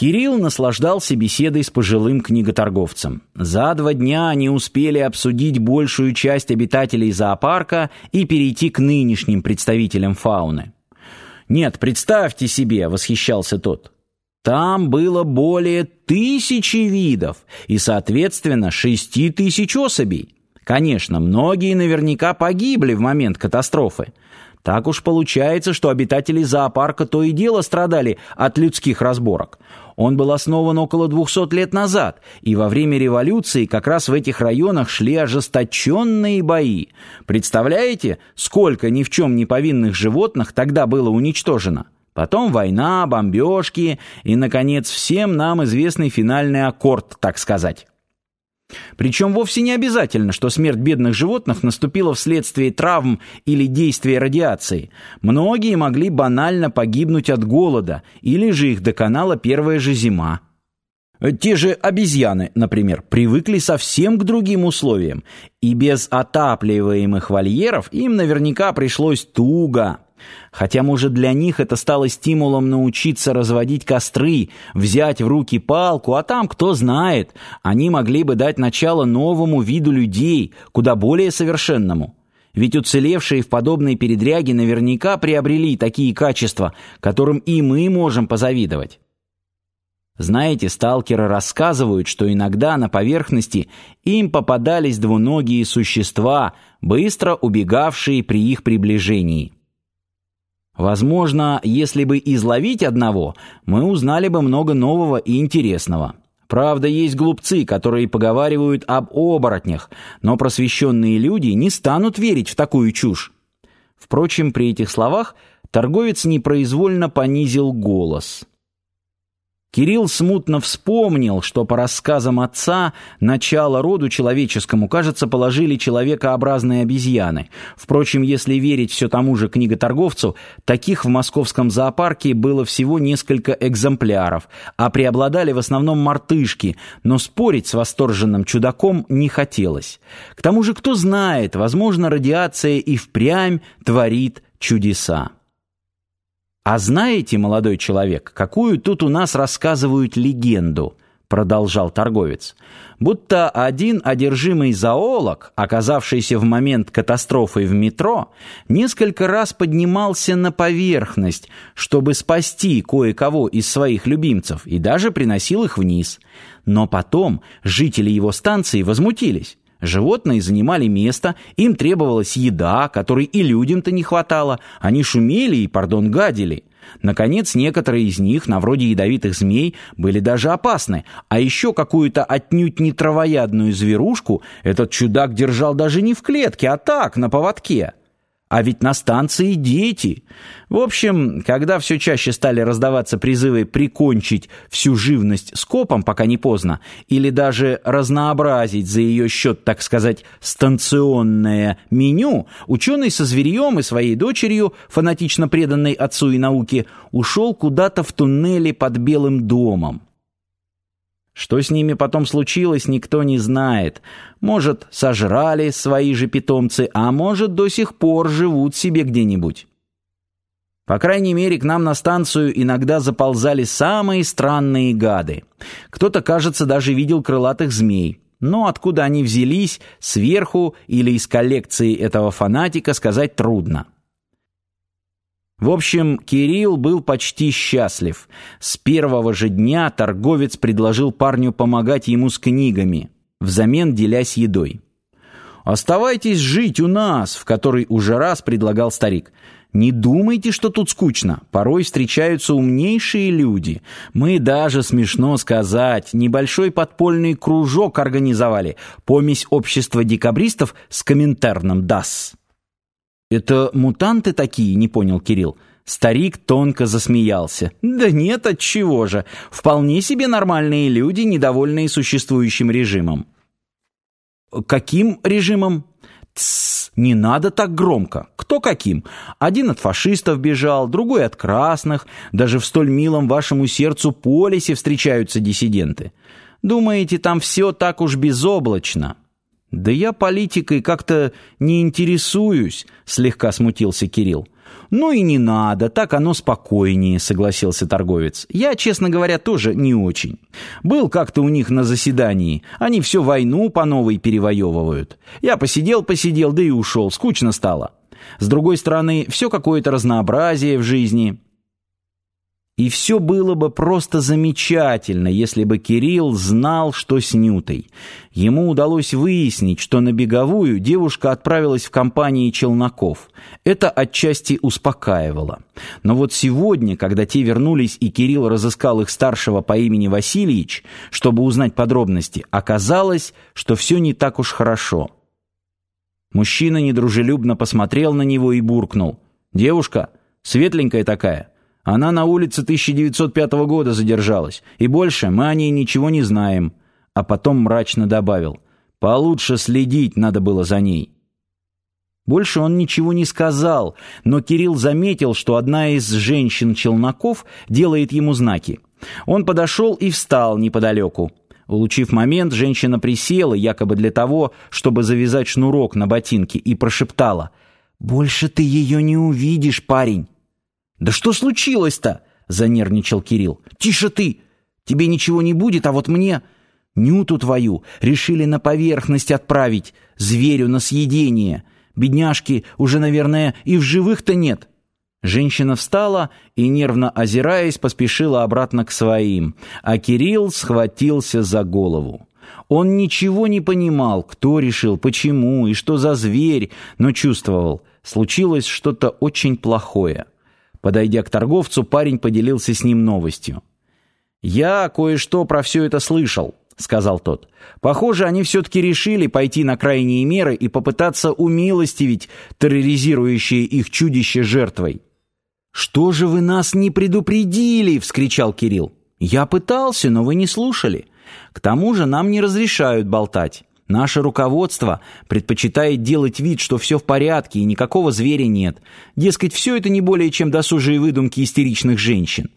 Кирилл наслаждался беседой с пожилым книготорговцем. За два дня они успели обсудить большую часть обитателей зоопарка и перейти к нынешним представителям фауны. «Нет, представьте себе», — восхищался тот, — «там было более тысячи видов и, соответственно, шести тысяч особей. Конечно, многие наверняка погибли в момент катастрофы». Так уж получается, что обитатели зоопарка то и дело страдали от людских разборок. Он был основан около 200 лет назад, и во время революции как раз в этих районах шли ожесточенные бои. Представляете, сколько ни в чем не повинных животных тогда было уничтожено? Потом война, бомбежки и, наконец, всем нам известный финальный аккорд, так сказать. Причем вовсе не обязательно, что смерть бедных животных наступила вследствие травм или действия радиации. Многие могли банально погибнуть от голода, или же их доконала первая же зима. Те же обезьяны, например, привыкли совсем к другим условиям, и без отапливаемых вольеров им наверняка пришлось туго. Хотя, может, для них это стало стимулом научиться разводить костры, взять в руки палку, а там, кто знает, они могли бы дать начало новому виду людей, куда более совершенному. Ведь уцелевшие в подобной передряге наверняка приобрели такие качества, которым и мы можем позавидовать. Знаете, сталкеры рассказывают, что иногда на поверхности им попадались двуногие существа, быстро убегавшие при их приближении. Возможно, если бы изловить одного, мы узнали бы много нового и интересного. Правда, есть глупцы, которые поговаривают об оборотнях, но просвещенные люди не станут верить в такую чушь. Впрочем, при этих словах торговец непроизвольно понизил голос. Кирилл смутно вспомнил, что по рассказам отца начало роду человеческому, кажется, положили человекообразные обезьяны. Впрочем, если верить все тому же книготорговцу, таких в московском зоопарке было всего несколько экземпляров, а преобладали в основном мартышки, но спорить с восторженным чудаком не хотелось. К тому же, кто знает, возможно, радиация и впрямь творит чудеса. «А знаете, молодой человек, какую тут у нас рассказывают легенду?» продолжал торговец. «Будто один одержимый зоолог, оказавшийся в момент катастрофы в метро, несколько раз поднимался на поверхность, чтобы спасти кое-кого из своих любимцев, и даже приносил их вниз. Но потом жители его станции возмутились. Животные занимали место, им требовалась еда, которой и людям-то не хватало. Они шумели и, пардон, гадили. Наконец, некоторые из них, на вроде ядовитых змей, были даже опасны. А еще какую-то отнюдь не травоядную зверушку этот чудак держал даже не в клетке, а так, на поводке. А ведь на станции дети. В общем, когда все чаще стали раздаваться призывы прикончить всю живность скопом, пока не поздно, или даже разнообразить за ее счет, так сказать, станционное меню, ученый со зверьем и своей дочерью, фанатично преданной отцу и науке, ушел куда-то в туннеле под Белым домом. Что с ними потом случилось, никто не знает. Может, сожрали свои же питомцы, а может, до сих пор живут себе где-нибудь. По крайней мере, к нам на станцию иногда заползали самые странные гады. Кто-то, кажется, даже видел крылатых змей. Но откуда они взялись, сверху или из коллекции этого фанатика, сказать трудно. В общем, Кирилл был почти счастлив. С первого же дня торговец предложил парню помогать ему с книгами, взамен делясь едой. «Оставайтесь жить у нас», — в который уже раз предлагал старик. «Не думайте, что тут скучно. Порой встречаются умнейшие люди. Мы даже, смешно сказать, небольшой подпольный кружок организовали. Помесь общества декабристов с комментарным «ДАС». «Это мутанты такие?» — не понял Кирилл. Старик тонко засмеялся. «Да нет, отчего же. Вполне себе нормальные люди, недовольные существующим режимом». «Каким режимом?» «Тссс, не надо так громко. Кто каким? Один от фашистов бежал, другой от красных. Даже в столь милом вашему сердцу полисе встречаются диссиденты. Думаете, там все так уж безоблачно?» «Да я политикой как-то не интересуюсь», — слегка смутился Кирилл. «Ну и не надо, так оно спокойнее», — согласился торговец. «Я, честно говоря, тоже не очень. Был как-то у них на заседании. Они всю войну по новой перевоевывают. Я посидел-посидел, да и ушел. Скучно стало. С другой стороны, все какое-то разнообразие в жизни». И все было бы просто замечательно, если бы Кирилл знал, что с Нютой. Ему удалось выяснить, что на беговую девушка отправилась в компании челноков. Это отчасти успокаивало. Но вот сегодня, когда те вернулись и Кирилл разыскал их старшего по имени Васильевич, чтобы узнать подробности, оказалось, что все не так уж хорошо. Мужчина недружелюбно посмотрел на него и буркнул. «Девушка, светленькая такая». Она на улице 1905 года задержалась, и больше мы о ней ничего не знаем». А потом мрачно добавил, «Получше следить надо было за ней». Больше он ничего не сказал, но Кирилл заметил, что одна из женщин-челноков делает ему знаки. Он подошел и встал неподалеку. Улучив момент, женщина присела, якобы для того, чтобы завязать шнурок на ботинке, и прошептала, «Больше ты ее не увидишь, парень». «Да что случилось-то?» — занервничал Кирилл. «Тише ты! Тебе ничего не будет, а вот мне...» «Нюту твою решили на поверхность отправить, зверю на съедение. Бедняжки уже, наверное, и в живых-то нет». Женщина встала и, нервно озираясь, поспешила обратно к своим, а Кирилл схватился за голову. Он ничего не понимал, кто решил, почему и что за зверь, но чувствовал, случилось что-то очень плохое. Подойдя к торговцу, парень поделился с ним новостью. «Я кое-что про все это слышал», — сказал тот. «Похоже, они все-таки решили пойти на крайние меры и попытаться умилостивить терроризирующее их чудище жертвой». «Что же вы нас не предупредили?» — вскричал Кирилл. «Я пытался, но вы не слушали. К тому же нам не разрешают болтать. Наше руководство предпочитает делать вид, что все в порядке и никакого зверя нет. Дескать, все это не более чем досужие выдумки истеричных женщин.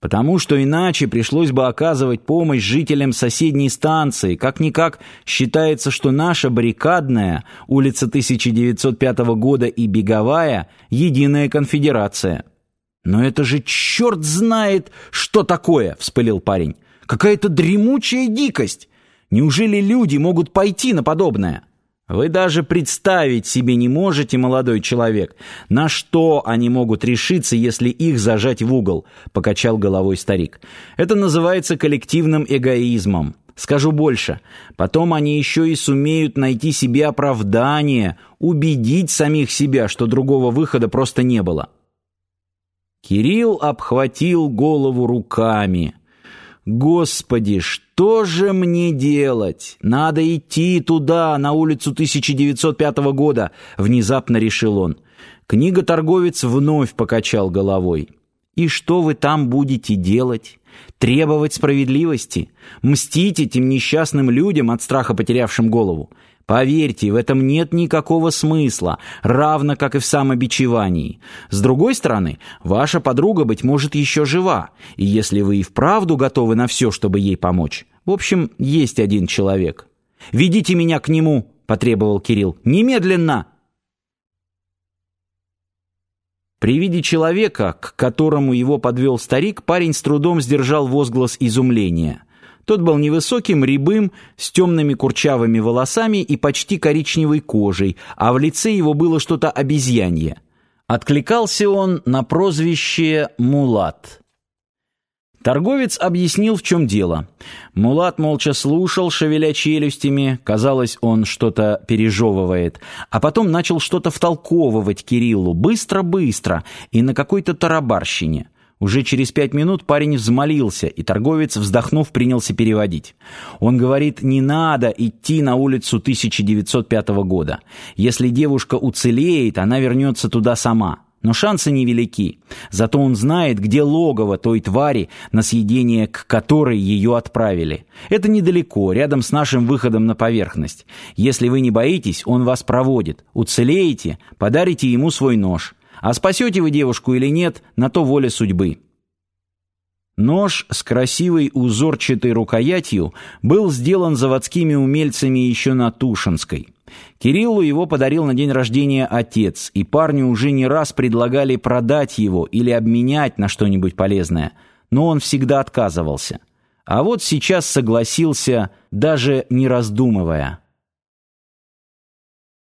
Потому что иначе пришлось бы оказывать помощь жителям соседней станции. Как-никак считается, что наша баррикадная, улица 1905 года и Беговая – единая конфедерация. «Но это же черт знает, что такое!» – вспылил парень. «Какая-то дремучая дикость!» Неужели люди могут пойти на подобное? Вы даже представить себе не можете, молодой человек, на что они могут решиться, если их зажать в угол, покачал головой старик. Это называется коллективным эгоизмом. Скажу больше, потом они еще и сумеют найти себе оправдание, убедить самих себя, что другого выхода просто не было. Кирилл обхватил голову руками. «Господи, что же мне делать? Надо идти туда, на улицу 1905 года», — внезапно решил он. Книга-торговец вновь покачал головой. «И что вы там будете делать? Требовать справедливости? Мстить этим несчастным людям от страха потерявшим голову? Поверьте, в этом нет никакого смысла, равно как и в самобичевании. С другой стороны, ваша подруга, быть может, еще жива, и если вы и вправду готовы на все, чтобы ей помочь, в общем, есть один человек. «Ведите меня к нему», — потребовал Кирилл, — «немедленно!» При виде человека, к которому его подвел старик, парень с трудом сдержал возглас изумления — тот был невысоким, рябым, с темными курчавыми волосами и почти коричневой кожей, а в лице его было что-то обезьянье. Откликался он на прозвище «Мулат». Торговец объяснил, в чем дело. Мулат молча слушал, шевеля челюстями, казалось, он что-то пережевывает, а потом начал что-то втолковывать Кириллу быстро-быстро и на какой-то тарабарщине. Уже через пять минут парень взмолился, и торговец, вздохнув, принялся переводить. Он говорит, не надо идти на улицу 1905 года. Если девушка уцелеет, она вернется туда сама. Но шансы невелики. Зато он знает, где логово той твари, на съедение к которой ее отправили. Это недалеко, рядом с нашим выходом на поверхность. Если вы не боитесь, он вас проводит. Уцелеете, подарите ему свой нож. А спасете вы девушку или нет, на то воля судьбы. Нож с красивой узорчатой рукоятью был сделан заводскими умельцами еще на Тушинской. Кириллу его подарил на день рождения отец, и парню уже не раз предлагали продать его или обменять на что-нибудь полезное, но он всегда отказывался. А вот сейчас согласился, даже не раздумывая.